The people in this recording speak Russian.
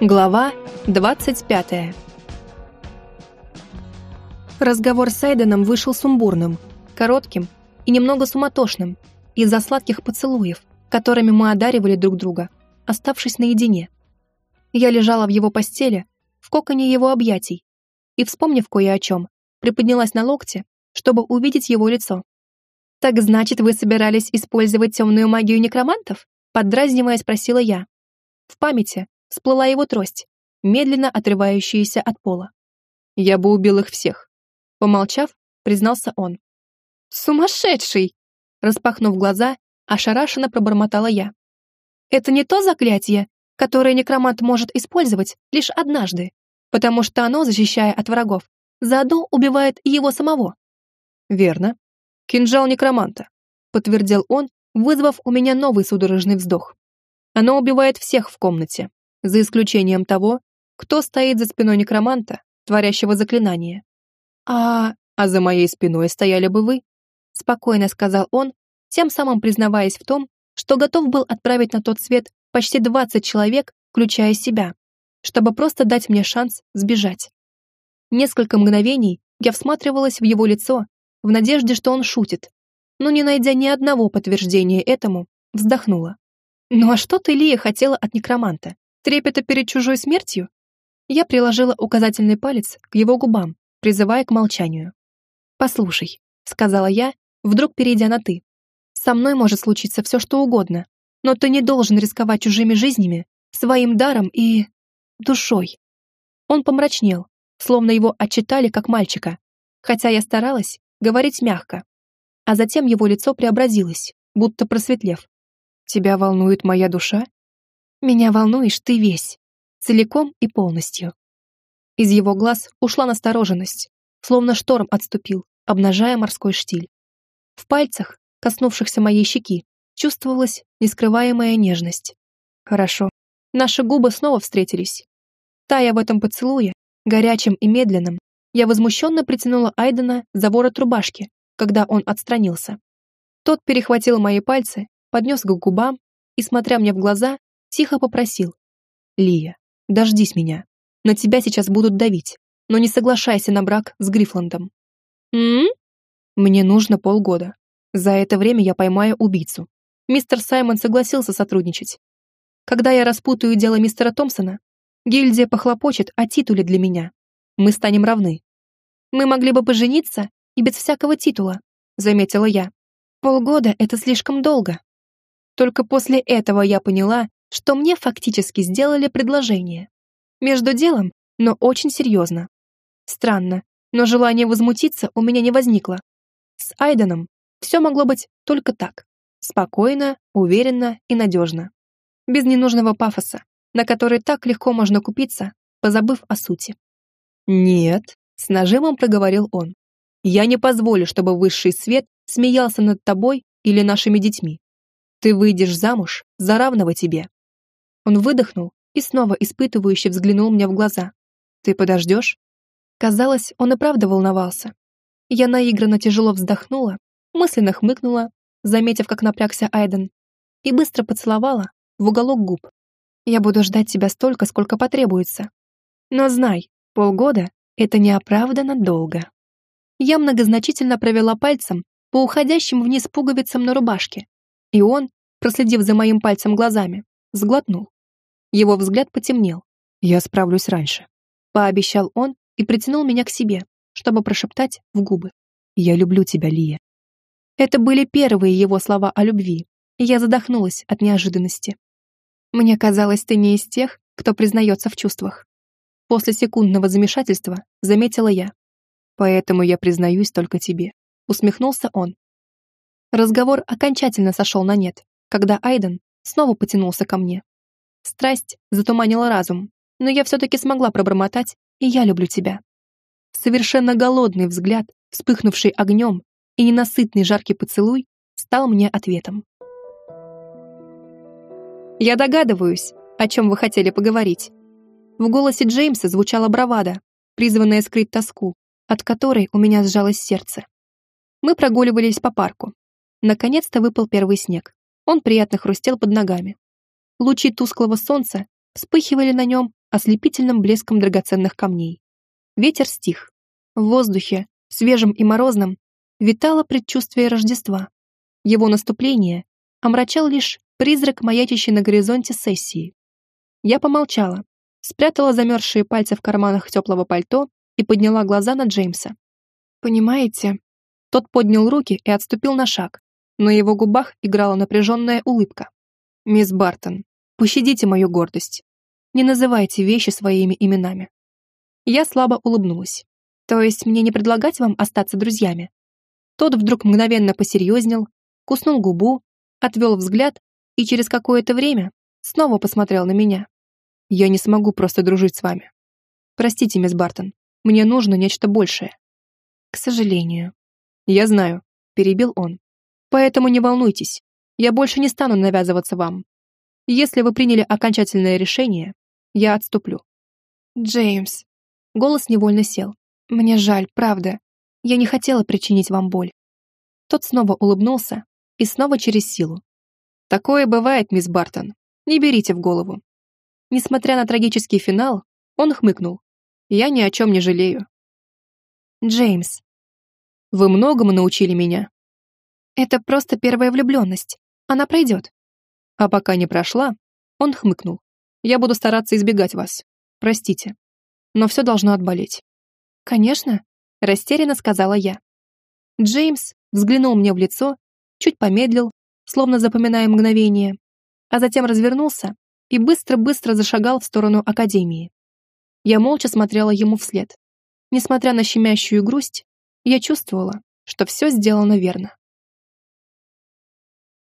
Глава 25 Разговор с Айденом вышел сумбурным, коротким и немного суматошным из-за сладких поцелуев, которыми мы одаривали друг друга, оставшись наедине. Я лежала в его постели, в коконе его объятий, и, вспомнив кое о чем, приподнялась на локте, чтобы увидеть его лицо. «Так значит, вы собирались использовать темную магию некромантов?» поддразнивая, спросила я. В памяти всплыла его трость, медленно отрывающаяся от пола. «Я бы убил их всех», — помолчав, признался он. «Сумасшедший!» Распахнув глаза, ошарашенно пробормотала я. «Это не то заклятие, которое некромант может использовать лишь однажды, потому что оно, защищая от врагов, заодно убивает и его самого». «Верно. Кинжал некроманта», — подтвердил он, вызвав у меня новый судорожный вздох. «Оно убивает всех в комнате, за исключением того, кто стоит за спиной некроманта, творящего заклинание. «А... а за моей спиной стояли бы вы», — спокойно сказал он, тем самым признаваясь в том, что готов был отправить на тот свет почти 20 человек, включая себя, чтобы просто дать мне шанс сбежать. Несколько мгновений я всматривалась в его лицо, в надежде, что он шутит, но, не найдя ни одного подтверждения этому, вздохнула. «Ну а что ты, Лия, хотела от некроманта? Трепета перед чужой смертью? Я приложила указательный палец к его губам, призывая к молчанию. «Послушай», — сказала я, вдруг перейдя на «ты». «Со мной может случиться все, что угодно, но ты не должен рисковать чужими жизнями, своим даром и... душой». Он помрачнел, словно его отчитали как мальчика, хотя я старалась говорить мягко. А затем его лицо преобразилось, будто просветлев. «Тебя волнует моя душа?» Меня волнуешь ты весь, целиком и полностью. Из его глаз ушла настороженность, словно шторм отступил, обнажая морской штиль. В пальцах, коснувшихся моей щеки, чувствовалась нескрываемая нежность. Хорошо. Наши губы снова встретились. Тая в этом поцелуе, горячем и медленном, я возмущенно притянула Айдена за ворот рубашки, когда он отстранился. Тот перехватил мои пальцы, поднес к губам и, смотря мне в глаза, Тихо попросил. «Лия, дождись меня. На тебя сейчас будут давить, но не соглашайся на брак с Грифландом». «М?», Мне нужно полгода. За это время я поймаю убийцу. Мистер Саймон согласился сотрудничать. Когда я распутаю дело мистера Томпсона, гильдия похлопочет о титуле для меня. Мы станем равны. Мы могли бы пожениться и без всякого титула, заметила я. Полгода — это слишком долго. Только после этого я поняла, что мне фактически сделали предложение. Между делом, но очень серьезно. Странно, но желание возмутиться у меня не возникло. С Айденом все могло быть только так. Спокойно, уверенно и надежно. Без ненужного пафоса, на который так легко можно купиться, позабыв о сути. «Нет», — с нажимом проговорил он. «Я не позволю, чтобы высший свет смеялся над тобой или нашими детьми. Ты выйдешь замуж за равного тебе. Он выдохнул и снова испытывающе взглянул мне в глаза. «Ты подождешь?» Казалось, он и правда волновался. Я наигранно тяжело вздохнула, мысленно хмыкнула, заметив, как напрягся Айден, и быстро поцеловала в уголок губ. «Я буду ждать тебя столько, сколько потребуется. Но знай, полгода — это неоправданно долго». Я многозначительно провела пальцем по уходящим вниз пуговицам на рубашке, и он, проследив за моим пальцем глазами, сглотнул. Его взгляд потемнел. «Я справлюсь раньше», — пообещал он и притянул меня к себе, чтобы прошептать в губы. «Я люблю тебя, Лия». Это были первые его слова о любви, и я задохнулась от неожиданности. «Мне казалось, ты не из тех, кто признается в чувствах». После секундного замешательства заметила я. «Поэтому я признаюсь только тебе», — усмехнулся он. Разговор окончательно сошел на нет, когда Айден снова потянулся ко мне. Страсть затуманила разум, но я все-таки смогла пробормотать, и я люблю тебя. Совершенно голодный взгляд, вспыхнувший огнем, и ненасытный жаркий поцелуй стал мне ответом. «Я догадываюсь, о чем вы хотели поговорить». В голосе Джеймса звучала бравада, призванная скрыть тоску, от которой у меня сжалось сердце. Мы прогуливались по парку. Наконец-то выпал первый снег. Он приятно хрустел под ногами. Лучи тусклого солнца вспыхивали на нем ослепительным блеском драгоценных камней. Ветер стих. В воздухе, свежем и морозном, витало предчувствие Рождества. Его наступление омрачал лишь призрак, маячащий на горизонте сессии. Я помолчала, спрятала замерзшие пальцы в карманах теплого пальто и подняла глаза на Джеймса. «Понимаете?» Тот поднял руки и отступил на шаг. На его губах играла напряженная улыбка. «Мисс Бартон, пощадите мою гордость. Не называйте вещи своими именами». Я слабо улыбнулась. «То есть мне не предлагать вам остаться друзьями?» Тот вдруг мгновенно посерьезнел, куснул губу, отвел взгляд и через какое-то время снова посмотрел на меня. «Я не смогу просто дружить с вами. Простите, мисс Бартон, мне нужно нечто большее». «К сожалению». «Я знаю», — перебил он. «Поэтому не волнуйтесь, я больше не стану навязываться вам. Если вы приняли окончательное решение, я отступлю». «Джеймс». Голос невольно сел. «Мне жаль, правда. Я не хотела причинить вам боль». Тот снова улыбнулся и снова через силу. «Такое бывает, мисс Бартон. Не берите в голову». Несмотря на трагический финал, он хмыкнул. «Я ни о чем не жалею». «Джеймс». «Вы многому научили меня». «Это просто первая влюбленность. Она пройдет». А пока не прошла, он хмыкнул. «Я буду стараться избегать вас. Простите. Но все должно отболеть». «Конечно», — растерянно сказала я. Джеймс взглянул мне в лицо, чуть помедлил, словно запоминая мгновение, а затем развернулся и быстро-быстро зашагал в сторону Академии. Я молча смотрела ему вслед. Несмотря на щемящую грусть, я чувствовала, что все сделано верно.